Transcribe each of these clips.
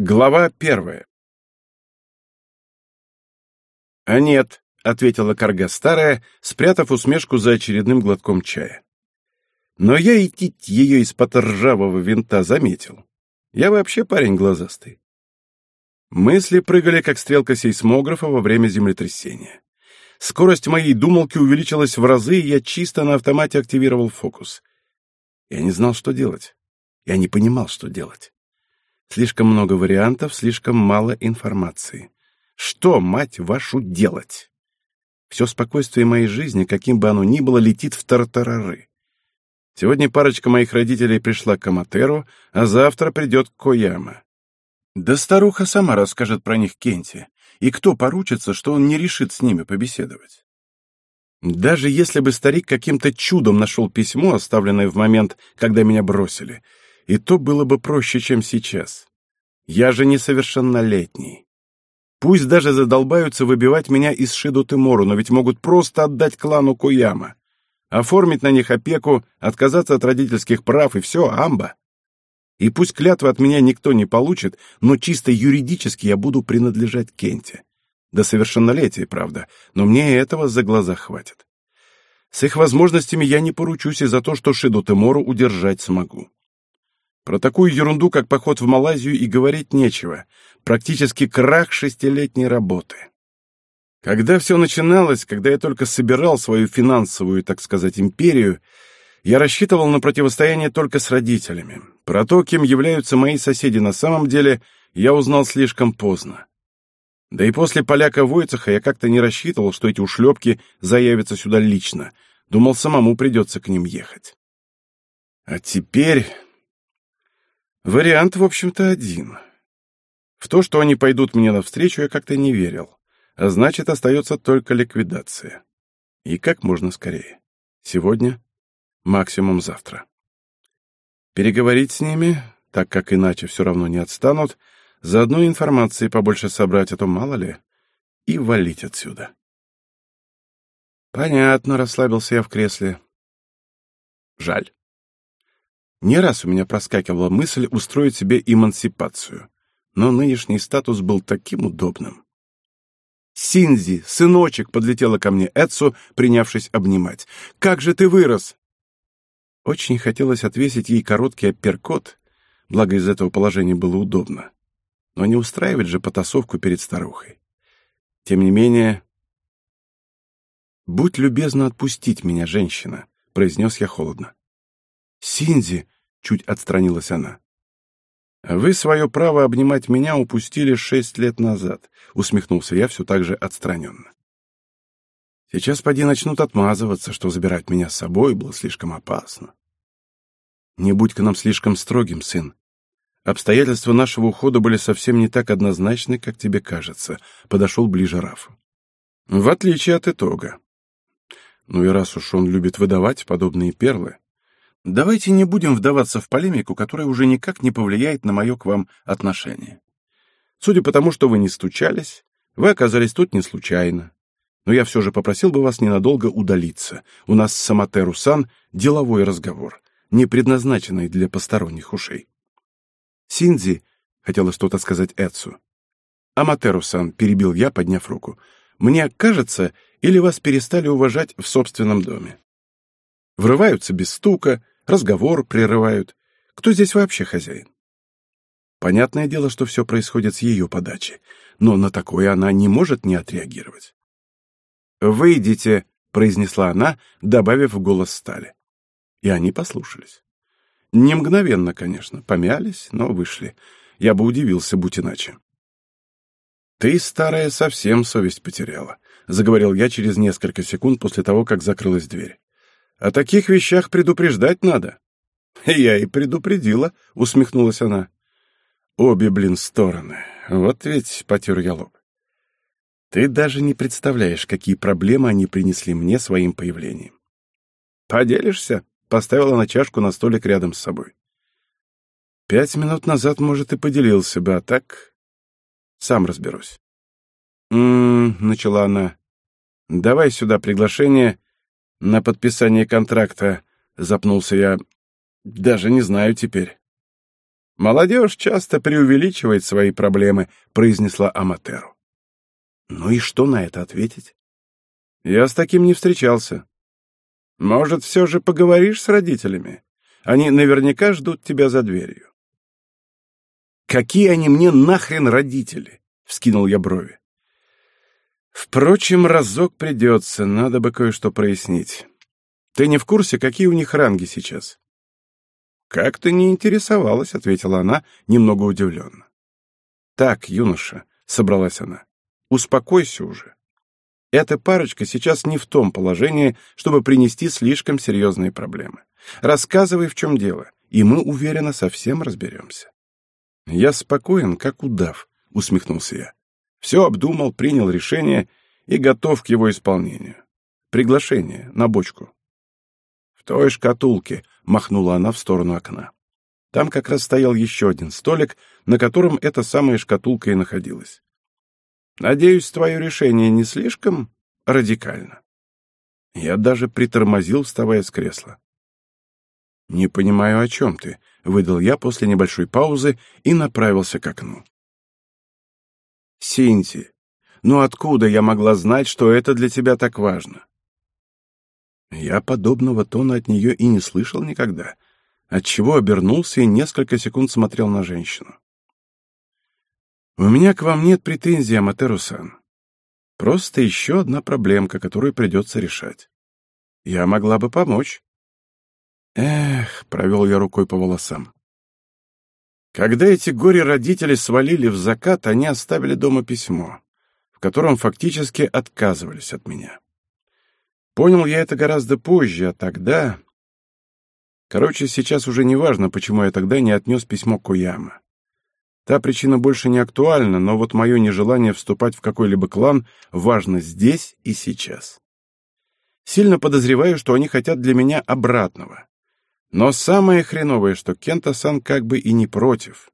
Глава первая. «А нет», — ответила корга старая, спрятав усмешку за очередным глотком чая. Но я и тить ее из-под ржавого винта заметил. Я вообще парень глазастый. Мысли прыгали, как стрелка сейсмографа во время землетрясения. Скорость моей думалки увеличилась в разы, и я чисто на автомате активировал фокус. Я не знал, что делать. Я не понимал, что делать. Слишком много вариантов, слишком мало информации. Что, мать вашу, делать? Все спокойствие моей жизни, каким бы оно ни было, летит в тартарары. Сегодня парочка моих родителей пришла к Аматеру, а завтра придет Кояма. Да старуха сама расскажет про них Кенти. И кто поручится, что он не решит с ними побеседовать? Даже если бы старик каким-то чудом нашел письмо, оставленное в момент, когда меня бросили, и то было бы проще, чем сейчас. Я же несовершеннолетний. Пусть даже задолбаются выбивать меня из Шиду Тимору, но ведь могут просто отдать клану Куяма. Оформить на них опеку, отказаться от родительских прав, и все, амба. И пусть клятвы от меня никто не получит, но чисто юридически я буду принадлежать Кенте. До совершеннолетия, правда, но мне этого за глаза хватит. С их возможностями я не поручусь и за то, что Шиду Тимору удержать смогу. Про такую ерунду, как поход в Малайзию, и говорить нечего. Практически крах шестилетней работы. Когда все начиналось, когда я только собирал свою финансовую, так сказать, империю, я рассчитывал на противостояние только с родителями. Про то, кем являются мои соседи на самом деле, я узнал слишком поздно. Да и после поляка Войцеха я как-то не рассчитывал, что эти ушлепки заявятся сюда лично. Думал, самому придется к ним ехать. А теперь Вариант, в общем-то, один. В то, что они пойдут мне навстречу, я как-то не верил. А значит, остается только ликвидация. И как можно скорее. Сегодня, максимум завтра. Переговорить с ними, так как иначе все равно не отстанут, заодно информации побольше собрать, а то мало ли, и валить отсюда. Понятно, расслабился я в кресле. Жаль. Не раз у меня проскакивала мысль устроить себе эмансипацию, но нынешний статус был таким удобным. «Синзи, сыночек!» — подлетела ко мне Эдсу, принявшись обнимать. «Как же ты вырос!» Очень хотелось отвесить ей короткий апперкот, благо из этого положения было удобно. Но не устраивать же потасовку перед старухой. Тем не менее... «Будь любезна отпустить меня, женщина», — произнес я холодно. «Синзи!» — чуть отстранилась она. «Вы свое право обнимать меня упустили шесть лет назад», — усмехнулся я все так же отстраненно. «Сейчас поди начнут отмазываться, что забирать меня с собой было слишком опасно». «Не будь к нам слишком строгим, сын. Обстоятельства нашего ухода были совсем не так однозначны, как тебе кажется», — подошел ближе Рафу. «В отличие от итога. Ну и раз уж он любит выдавать подобные перлы, Давайте не будем вдаваться в полемику, которая уже никак не повлияет на мое к вам отношение. Судя по тому, что вы не стучались, вы оказались тут не случайно. Но я все же попросил бы вас ненадолго удалиться. У нас с Саматеру-сан деловой разговор, не предназначенный для посторонних ушей. Синдзи, хотела что-то сказать Эцу. Аматеру-сан, перебил я, подняв руку. Мне кажется, или вас перестали уважать в собственном доме? Врываются без стука, разговор прерывают. Кто здесь вообще хозяин? Понятное дело, что все происходит с ее подачи, но на такое она не может не отреагировать. «Выйдите», — произнесла она, добавив в голос стали. И они послушались. Не мгновенно, конечно, помялись, но вышли. Я бы удивился, будь иначе. «Ты, старая, совсем совесть потеряла», — заговорил я через несколько секунд после того, как закрылась дверь. О таких вещах предупреждать надо. Я и предупредила, усмехнулась она. Обе, блин, стороны. Вот ведь потер я лоб. Ты даже не представляешь, какие проблемы они принесли мне своим появлением. Поделишься? Поставила на чашку на столик рядом с собой. Пять минут назад, может, и поделился бы, а так... Сам разберусь. «М-м-м», начала она. «Давай сюда приглашение на подписание контракта, запнулся я. Даже не знаю теперь. «Молодежь часто преувеличивает свои проблемы», — произнесла Аматеру. «Ну и что на это ответить?» «Я с таким не встречался». «Может, все же поговоришь с родителями? Они наверняка ждут тебя за дверью». «Какие они мне нахрен родители?» — вскинул я брови. «Впрочем, разок придется, надо бы кое-что прояснить. Ты не в курсе, какие у них ранги сейчас?» «Как ты не интересовалась», — ответила она, немного удивленно. «Так, юноша», — собралась она, — «успокойся уже. Эта парочка сейчас не в том положении, чтобы принести слишком серьезные проблемы. Рассказывай, в чем дело, и мы, уверенно, совсем разберемся». «Я спокоен, как удав», — усмехнулся я. «Все обдумал, принял решение и готов к его исполнению. Приглашение на бочку» той шкатулке», — махнула она в сторону окна. Там как раз стоял еще один столик, на котором эта самая шкатулка и находилась. «Надеюсь, твое решение не слишком радикально». Я даже притормозил, вставая с кресла. «Не понимаю, о чем ты», — выдал я после небольшой паузы и направился к окну. «Синти, ну откуда я могла знать, что это для тебя так важно?» Я подобного тона от нее и не слышал никогда, отчего обернулся и несколько секунд смотрел на женщину. «У меня к вам нет претензий, Аматеру-сан. Просто еще одна проблемка, которую придется решать. Я могла бы помочь». «Эх», — провел я рукой по волосам. Когда эти горе-родители свалили в закат, они оставили дома письмо, в котором фактически отказывались от меня. Понял я это гораздо позже, а тогда... Короче, сейчас уже не важно, почему я тогда не отнес письмо Кояма. Та причина больше не актуальна, но вот мое нежелание вступать в какой-либо клан важно здесь и сейчас. Сильно подозреваю, что они хотят для меня обратного. Но самое хреновое, что Кента-сан как бы и не против.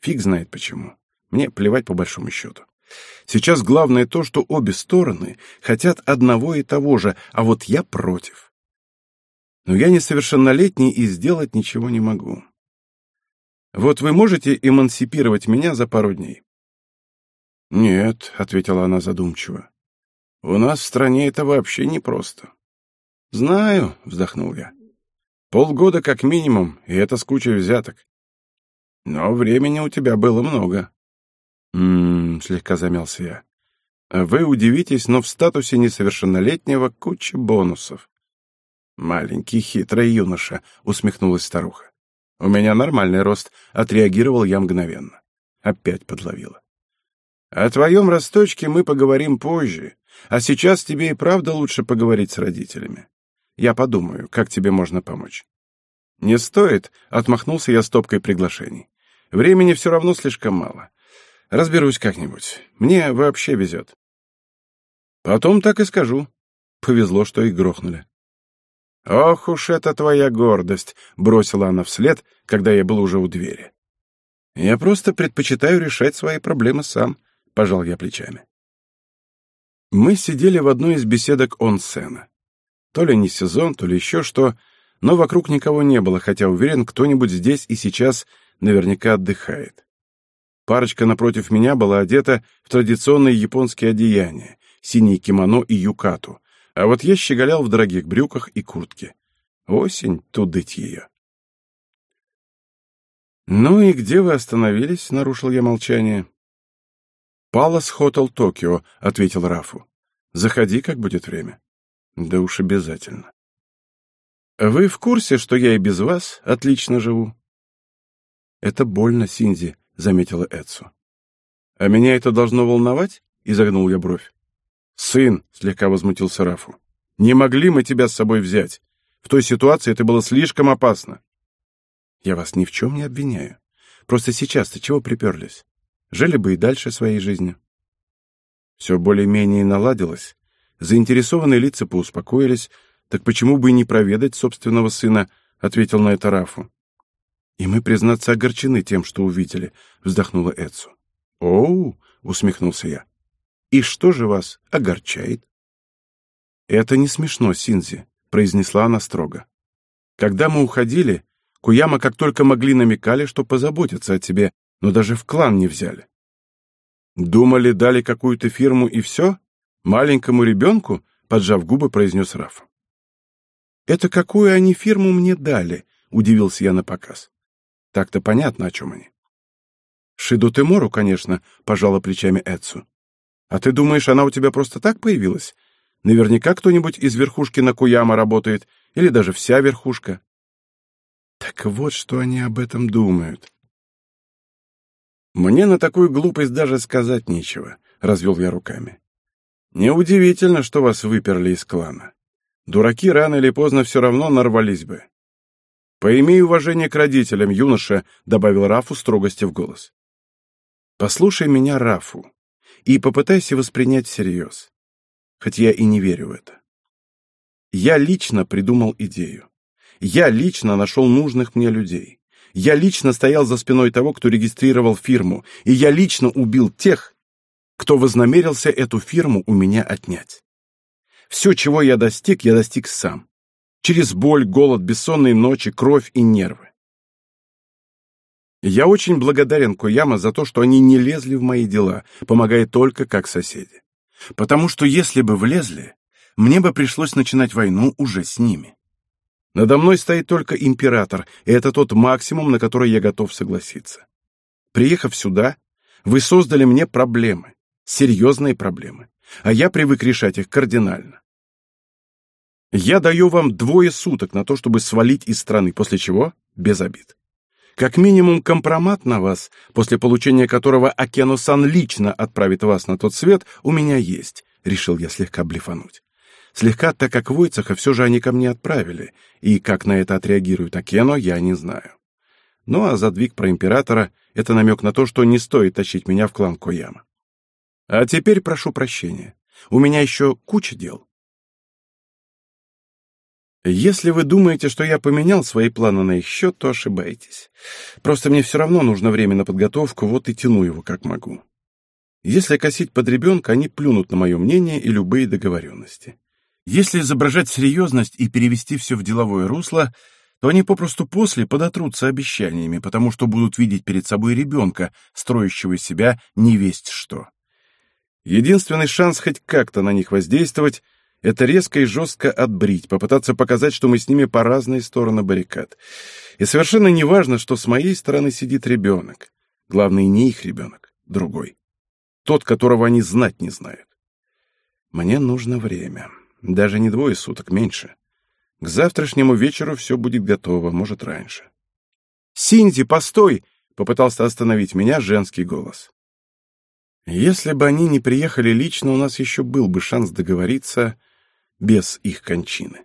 Фиг знает почему. Мне плевать по большому счету. Сейчас главное то, что обе стороны хотят одного и того же, а вот я против. Но я несовершеннолетний и сделать ничего не могу. Вот вы можете эмансипировать меня за пару дней? Нет, — ответила она задумчиво. У нас в стране это вообще непросто. Знаю, — вздохнул я. Полгода как минимум, и это с кучей взяток. Но времени у тебя было много. «М-м-м», слегка замялся я. «Вы удивитесь, но в статусе несовершеннолетнего куча бонусов». «Маленький хитрый юноша», — усмехнулась старуха. «У меня нормальный рост», — отреагировал я мгновенно. Опять подловила. «О твоем росточке мы поговорим позже, а сейчас тебе и правда лучше поговорить с родителями. Я подумаю, как тебе можно помочь». «Не стоит», — отмахнулся я стопкой приглашений. «Времени все равно слишком мало. Разберусь как-нибудь. Мне вообще везет. Потом так и скажу. Повезло, что их грохнули. «Ох уж это твоя гордость!» — бросила она вслед, когда я был уже у двери. «Я просто предпочитаю решать свои проблемы сам», — пожал я плечами. Мы сидели в одной из беседок онсена. То ли не сезон, то ли еще что, но вокруг никого не было, хотя уверен, кто-нибудь здесь и сейчас наверняка отдыхает. Парочка напротив меня была одета в традиционные японские одеяния, синие кимоно и юкату, а вот я щеголял в дорогих брюках и куртке. Осень, тудыть ее. «Ну и где вы остановились?» — нарушил я молчание. «Палас Хотел Токио», — ответил Рафу. «Заходи, как будет время». «Да уж обязательно». «Вы в курсе, что я и без вас отлично живу?» «Это больно, Синзи», заметила Эдсу. «А меня это должно волновать?» — изогнул я бровь. «Сын!» — слегка возмутился Рафу. «Не могли мы тебя с собой взять. В той ситуации это было слишком опасно». «Я вас ни в чем не обвиняю. Просто сейчас-то чего приперлись? Жили бы и дальше своей жизнью». Все более-менее наладилось. Заинтересованные лица поуспокоились. «Так почему бы и не проведать собственного сына?» — ответил на это Рафу. «И мы, признаться, огорчены тем, что увидели», — вздохнула Эдсу. «Оу!» — усмехнулся я. «И что же вас огорчает?» «Это не смешно, Синзи», — произнесла она строго. «Когда мы уходили, Куяма как только могли намекали, что позаботятся о тебе, но даже в клан не взяли. Думали, дали какую-то фирму и все? Маленькому ребенку? Поджав губы, произнес Раф. Это какую они фирму мне дали? Удивился я на показ. Так-то понятно, о чем они. Шиду Тимору, конечно, пожала плечами Эцу. А ты думаешь, она у тебя просто так появилась? Наверняка кто-нибудь из верхушки на Куяма работает, или даже вся верхушка. Так вот, что они об этом думают. Мне на такую глупость даже сказать нечего, развел я руками. Неудивительно, что вас выперли из клана. Дураки рано или поздно все равно нарвались бы. Поимей уважение к родителям, юноша, добавил Рафу строгости в голос. Послушай меня, Рафу, и попытайся воспринять всерьез. Хоть я и не верю в это. Я лично придумал идею. Я лично нашел нужных мне людей. Я лично стоял за спиной того, кто регистрировал фирму, и я лично убил тех, кто вознамерился эту фирму у меня отнять. Все, чего я достиг, я достиг сам. Через боль, голод, бессонные ночи, кровь и нервы. Я очень благодарен Кояма за то, что они не лезли в мои дела, помогая только как соседи. Потому что если бы влезли, мне бы пришлось начинать войну уже с ними. Надо мной стоит только император, и это тот максимум, на который я готов согласиться. Приехав сюда, вы создали мне проблемы, серьезные проблемы, а я привык решать их кардинально. Я даю вам двое суток на то, чтобы свалить из страны, после чего без обид. Как минимум компромат на вас, после получения которого Акену-сан лично отправит вас на тот свет, у меня есть, решил я слегка блефануть. Слегка, так как Войцеха все же они ко мне отправили, и как на это отреагирует Акено, я не знаю. Ну а задвиг про императора — это намек на то, что не стоит тащить меня в клан Кояма. А теперь прошу прощения. У меня еще куча дел. Если вы думаете, что я поменял свои планы на их счет, то ошибаетесь. Просто мне все равно нужно время на подготовку, вот и тяну его как могу. Если косить под ребенка, они плюнут на мое мнение и любые договоренности. Если изображать серьезность и перевести все в деловое русло, то они попросту после подотрутся обещаниями, потому что будут видеть перед собой ребенка, строящего из себя невесть что. Единственный шанс хоть как-то на них воздействовать — это резко и жестко отбрить, попытаться показать, что мы с ними по разные стороны баррикад. И совершенно не важно, что с моей стороны сидит ребенок. Главное, не их ребенок, другой. Тот, которого они знать не знают. Мне нужно время. Даже не двое суток, меньше. К завтрашнему вечеру все будет готово, может, раньше. «Синди, постой!» — попытался остановить меня женский голос. Если бы они не приехали лично, у нас еще был бы шанс договориться без их кончины.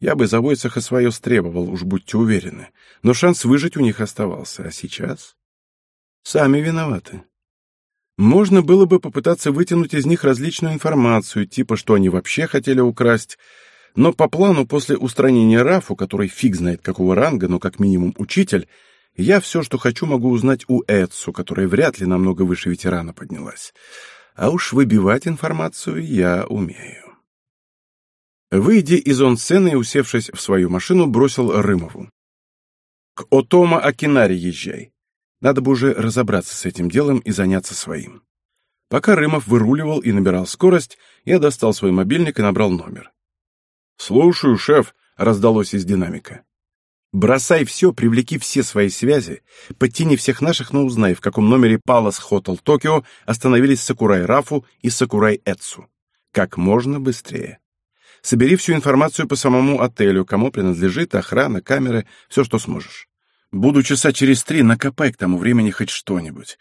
Я бы за Войцеха свое стребовал, уж будьте уверены, но шанс выжить у них оставался, а сейчас... Сами виноваты. Можно было бы попытаться вытянуть из них различную информацию, типа, что они вообще хотели украсть, но по плану после устранения Рафу, который фиг знает какого ранга, но как минимум учитель, я все, что хочу, могу узнать у Эдсу, которая вряд ли намного выше ветерана поднялась. А уж выбивать информацию я умею. Выйдя из он-сцены и усевшись в свою машину, бросил Рымову. «К Отома Акинари езжай. Надо бы уже разобраться с этим делом и заняться своим. Пока Рымов выруливал и набирал скорость, я достал свой мобильник и набрал номер. «Слушаю, шеф», — раздалось из динамика. «Бросай все, привлеки все свои связи, подтяни всех наших, но узнай, в каком номере Palace Hotel Токио остановились Сакурай Рафу и Сакурай Эцу. Как можно быстрее. Собери всю информацию по самому отелю, кому принадлежит, охрана, камеры, все, что сможешь. Буду часа через три, накопай к тому времени хоть что-нибудь.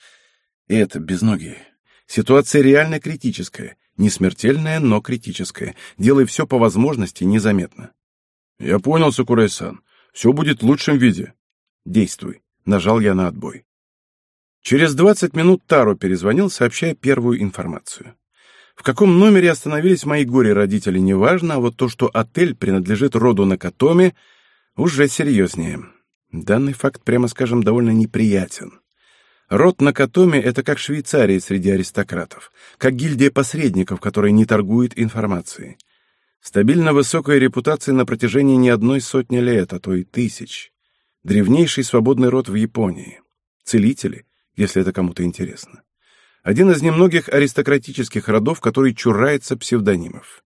И это без ноги. Ситуация реально критическая. Не смертельная, но критическая. Делай все по возможности незаметно. Я понял, Сакурай-сан. Все будет в лучшем виде. Действуй. Нажал я на отбой. Через двадцать минут Таро перезвонил, сообщая первую информацию. В каком номере остановились мои горе-родители, неважно, а вот то, что отель принадлежит роду Накатоми, уже серьезнее. Данный факт, прямо скажем, довольно неприятен. Род Накатоми — это как Швейцария среди аристократов, как гильдия посредников, которая не торгует информацией. Стабильно высокая репутация на протяжении не одной сотни лет, а то и тысяч. Древнейший свободный род в Японии. Целители, если это кому-то интересно. Один из немногих аристократических родов, который чурается псевдонимов.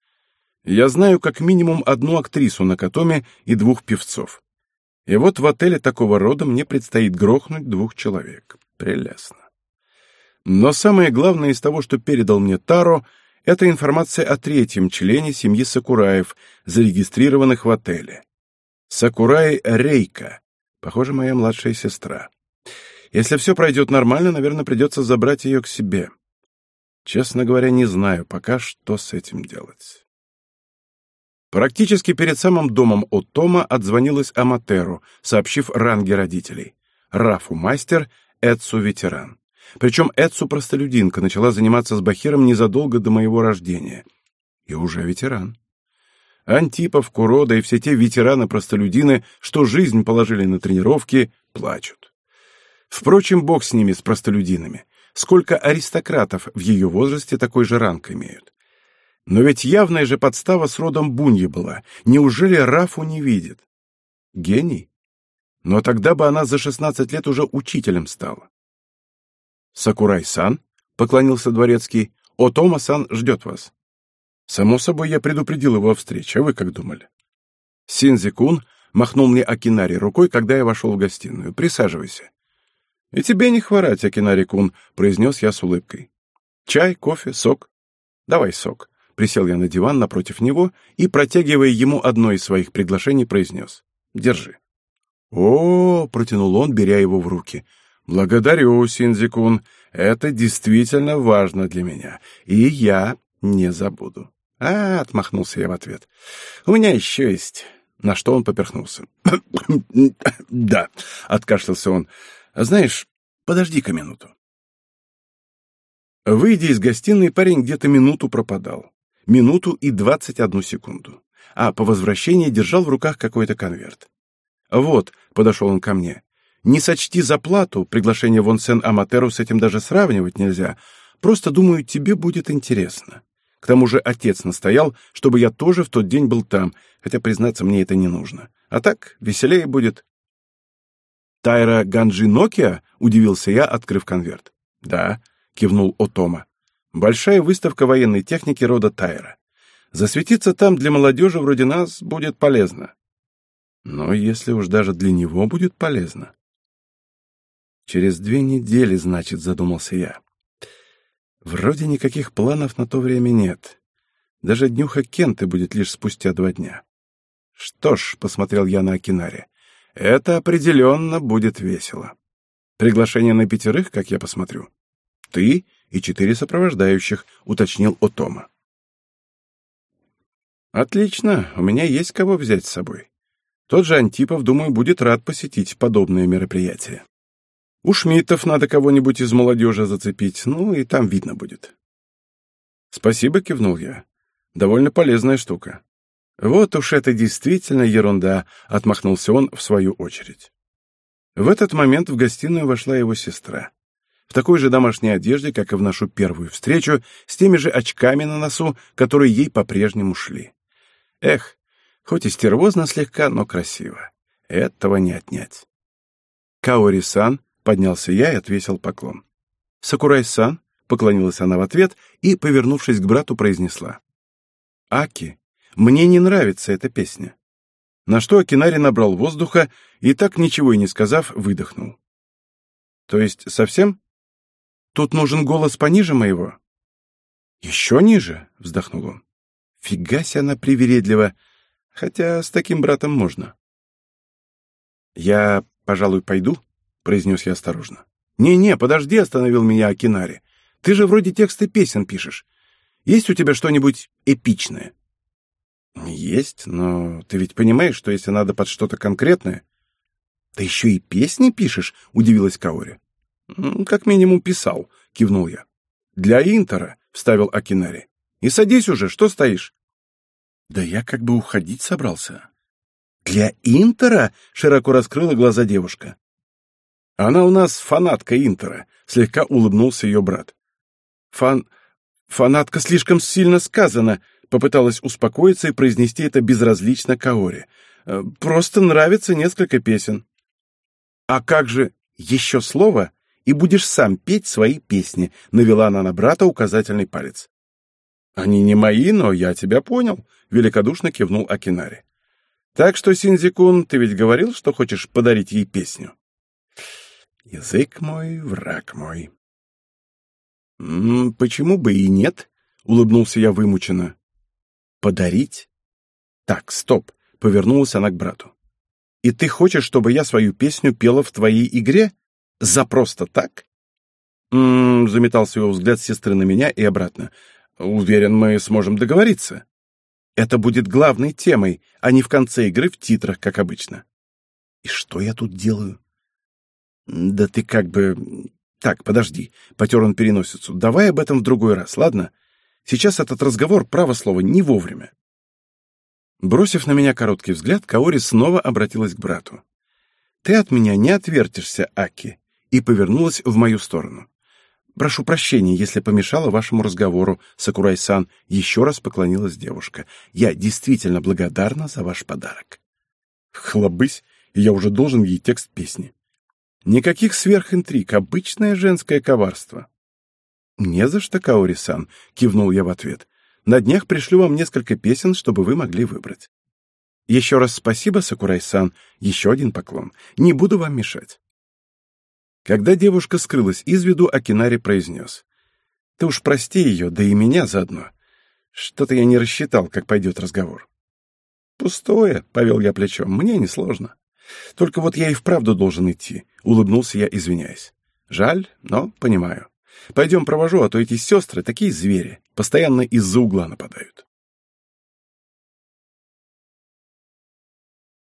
Я знаю как минимум одну актрису на Катоме и двух певцов. И вот в отеле такого рода мне предстоит грохнуть двух человек. Прелестно. Но самое главное из того, что передал мне Таро, это информация о третьем члене семьи Сакураев, зарегистрированных в отеле. Сакурай Рейка, похоже, моя младшая сестра. Если все пройдет нормально, наверное, придется забрать ее к себе. Честно говоря, не знаю пока, что с этим делать. Практически перед самым домом от Тома отзвонилась Аматеру, сообщив ранги родителей. Рафу мастер, Эдсу ветеран. Причем Эдсу простолюдинка начала заниматься с Бахиром незадолго до моего рождения. И уже ветеран. Антипов, Курода и все те ветераны-простолюдины, что жизнь положили на тренировки, плачут. Впрочем, бог с ними, с простолюдинами. Сколько аристократов в ее возрасте такой же ранг имеют. Но ведь явная же подстава с родом Буньи была. Неужели Рафу не видит? Гений? Но тогда бы она за шестнадцать лет уже учителем стала. «Сакурай-сан», — поклонился дворецкий, — «Отома-сан ждет вас». Само собой, я предупредил его о встрече, а вы как думали? Синзи-кун махнул мне Акинари рукой, когда я вошел в гостиную. «Присаживайся. «И тебе не хворать, Акинари-кун», — произнес я с улыбкой. «Чай, кофе, сок?» «Давай сок». Присел я на диван напротив него и, протягивая ему одно из своих приглашений, произнес. «Держи». «О, — протянул он, беря его в руки. «Благодарю, Синзи-кун. Это действительно важно для меня. И я не забуду». «А, — отмахнулся я в ответ. У меня еще есть...» На что он поперхнулся. «Да», — откашлялся он. Знаешь, подожди-ка минуту. Выйдя из гостиной, парень где-то минуту пропадал. Минуту и двадцать одну секунду. А по возвращении держал в руках какой-то конверт. «Вот», — подошел он ко мне, — «не сочти за плату, приглашение Вон Сен Аматеру с этим даже сравнивать нельзя. Просто, думаю, тебе будет интересно». К тому же отец настоял, чтобы я тоже в тот день был там, хотя, признаться, мне это не нужно. А так, веселее будет. «Тайра Ганджи Нокия?» — удивился я, открыв конверт. «Да», — кивнул Отома. «Большая выставка военной техники рода Тайра. Засветиться там для молодежи вроде нас будет полезно». «Но если уж даже для него будет полезно...» «Через две недели, значит», — задумался я. «Вроде никаких планов на то время нет. Даже днюха Кенты будет лишь спустя два дня». «Что ж», — посмотрел я на Акинаре, это определенно будет весело. Приглашение на пятерых, как я посмотрю. Ты и четыре сопровождающих, уточнил Отома. Отлично, у меня есть кого взять с собой. Тот же Антипов, думаю, будет рад посетить подобное мероприятие. У Шмидтов надо кого-нибудь из молодежи зацепить, ну и там видно будет. Спасибо, кивнул я. Довольно полезная штука. «Вот уж это действительно ерунда», — отмахнулся он в свою очередь. В этот момент в гостиную вошла его сестра. В такой же домашней одежде, как и в нашу первую встречу, с теми же очками на носу, которые ей по-прежнему шли. Эх, хоть и стервозно слегка, но красиво. Этого не отнять. «Каори-сан», — поднялся я и отвесил поклон. «Сакурай-сан», — поклонилась она в ответ и, повернувшись к брату, произнесла. «Аки, мне не нравится эта песня. На что Акинари набрал воздуха и, так ничего и не сказав, выдохнул. То есть совсем? Тут нужен голос пониже моего? Еще ниже, вздохнул он. Фига себе она привередлива, хотя с таким братом можно. Я, пожалуй, пойду, произнес я осторожно. «Не-не, подожди», — остановил меня Акинари. «Ты же вроде тексты песен пишешь. Есть у тебя что-нибудь эпичное?» «Есть, но ты ведь понимаешь, что если надо под что-то конкретное...» «Ты еще и песни пишешь?» — удивилась Каори. «Как минимум писал», — кивнул я. «Для Интера», — вставил Акинари. «И садись уже, что стоишь?» «Да я как бы уходить собрался». «Для Интера?» — широко раскрыла глаза девушка. «Она у нас фанатка Интера», — слегка улыбнулся ее брат. «Фан... фанатка слишком сильно сказано», Попыталась успокоиться и произнести это безразлично Каори. «Э, «Просто нравится несколько песен». А как же еще слово, и будешь сам петь свои песни, навела она на брата указательный палец. Они не мои, но я тебя понял, великодушно кивнул Акинари. Так что, Синзикун, ты ведь говорил, что хочешь подарить ей песню? Язык мой, враг мой. «М -м, почему бы и нет? Улыбнулся я вымученно. Подарить? Так, стоп, повернулась она к брату. И ты хочешь, чтобы я свою песню пела в твоей игре? За просто так? М -м, заметался его взгляд сестры на меня и обратно. Уверен, мы сможем договориться. Это будет главной темой, а не в конце игры в титрах, как обычно. И что я тут делаю? Да ты как бы... Так, подожди, потер он переносицу. Давай об этом в другой раз, ладно? Сейчас этот разговор, право слово, не вовремя. Бросив на меня короткий взгляд, Каори снова обратилась к брату. «Ты от меня не отвертишься, Аки», и повернулась в мою сторону. «Прошу прощения, если помешала вашему разговору, Сакурай-сан», еще раз поклонилась девушка. «Я действительно благодарна за ваш подарок». Хлобысь, я уже должен ей текст песни. Никаких сверхинтриг, обычное женское коварство. «Не за что, Каори-сан», — кивнул я в ответ. «На днях пришлю вам несколько песен, чтобы вы могли выбрать». «Еще раз спасибо, Сакурай-сан. Еще один поклон. Не буду вам мешать». Когда девушка скрылась из виду, Акинари произнес. «Ты уж прости ее, да и меня заодно. Что-то я не рассчитал, как пойдет разговор». «Пустое», — повел я плечом, — «мне несложно. Только вот я и вправду должен идти», — улыбнулся я, извиняясь. «Жаль, но понимаю. Пойдем провожу, а то эти сестры такие звери, постоянно из-за угла нападают.